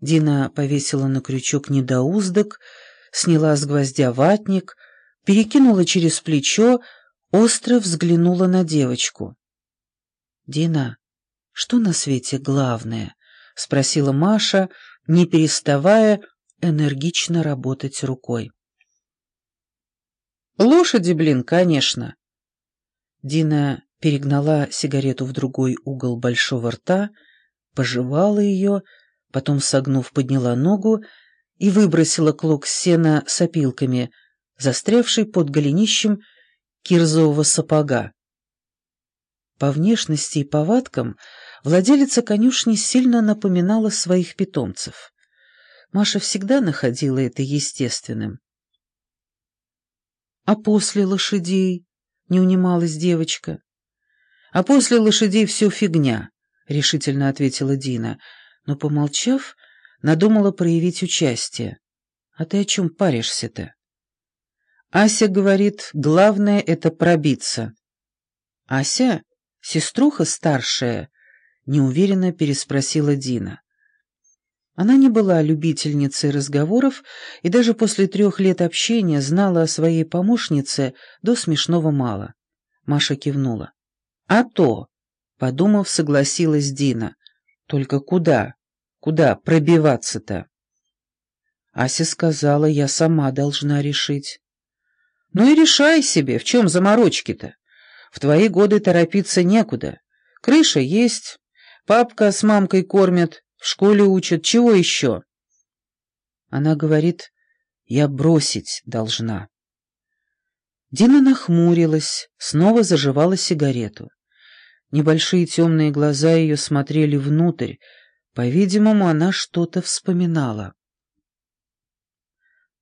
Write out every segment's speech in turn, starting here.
Дина повесила на крючок недоуздок, сняла с гвоздя ватник, перекинула через плечо, остро взглянула на девочку. «Дина, что на свете главное?» — спросила Маша, не переставая энергично работать рукой. «Лошади, блин, конечно!» Дина перегнала сигарету в другой угол большого рта, пожевала ее, потом, согнув, подняла ногу и выбросила клок сена с опилками, застрявший под голенищем кирзового сапога. По внешности и повадкам владелица конюшни сильно напоминала своих питомцев. Маша всегда находила это естественным. «А после лошадей?» — не унималась девочка. «А после лошадей все фигня», — решительно ответила Дина, но, помолчав, надумала проявить участие. «А ты о чем паришься-то?» Ася говорит, главное — это пробиться. «Ася? Сеструха старшая?» — неуверенно переспросила Дина. Она не была любительницей разговоров и даже после трех лет общения знала о своей помощнице до смешного мало. Маша кивнула. «А то!» — подумав, согласилась Дина. «Только куда? Куда пробиваться-то?» Ася сказала, я сама должна решить. «Ну и решай себе, в чем заморочки-то? В твои годы торопиться некуда. Крыша есть, папка с мамкой кормят, в школе учат, чего еще?» Она говорит, я бросить должна. Дина нахмурилась, снова заживала сигарету. Небольшие темные глаза ее смотрели внутрь, по-видимому, она что-то вспоминала.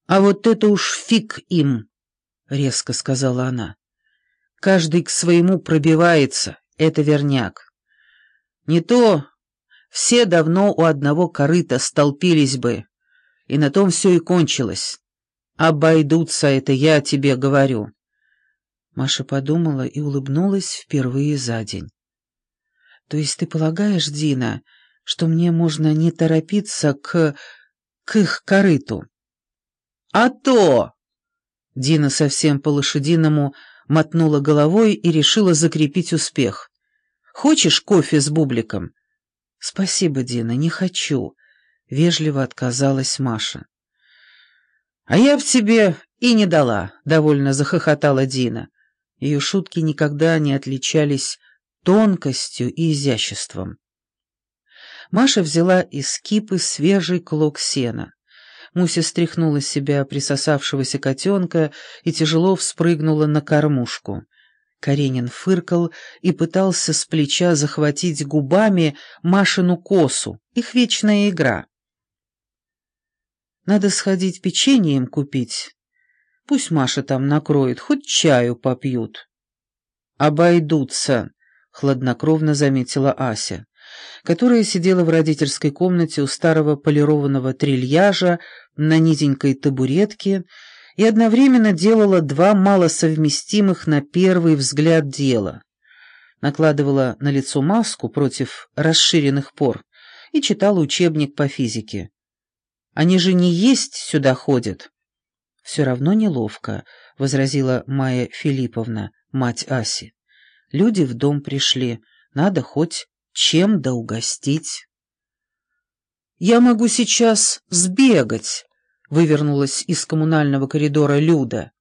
«А вот это уж фиг им!» — резко сказала она. «Каждый к своему пробивается, это верняк. Не то все давно у одного корыта столпились бы, и на том все и кончилось. Обойдутся, это я тебе говорю». Маша подумала и улыбнулась впервые за день. «То есть ты полагаешь, Дина, что мне можно не торопиться к... к их корыту?» «А то!» Дина совсем по-лошадиному мотнула головой и решила закрепить успех. «Хочешь кофе с бубликом?» «Спасибо, Дина, не хочу», — вежливо отказалась Маша. «А я б тебе и не дала», — довольно захохотала Дина. Ее шутки никогда не отличались тонкостью и изяществом. Маша взяла из кипы свежий клок сена. Муся стряхнула с себя присосавшегося котенка и тяжело вспрыгнула на кормушку. Каренин фыркал и пытался с плеча захватить губами Машину косу. Их вечная игра. «Надо сходить печенье им купить. Пусть Маша там накроет, хоть чаю попьют». «Обойдутся», — хладнокровно заметила Ася которая сидела в родительской комнате у старого полированного трильяжа на низенькой табуретке и одновременно делала два малосовместимых на первый взгляд дела. Накладывала на лицо маску против расширенных пор и читала учебник по физике. «Они же не есть сюда ходят». «Все равно неловко», — возразила Майя Филипповна, мать Аси. «Люди в дом пришли, надо хоть чем да угостить. «Я могу сейчас сбегать», — вывернулась из коммунального коридора Люда.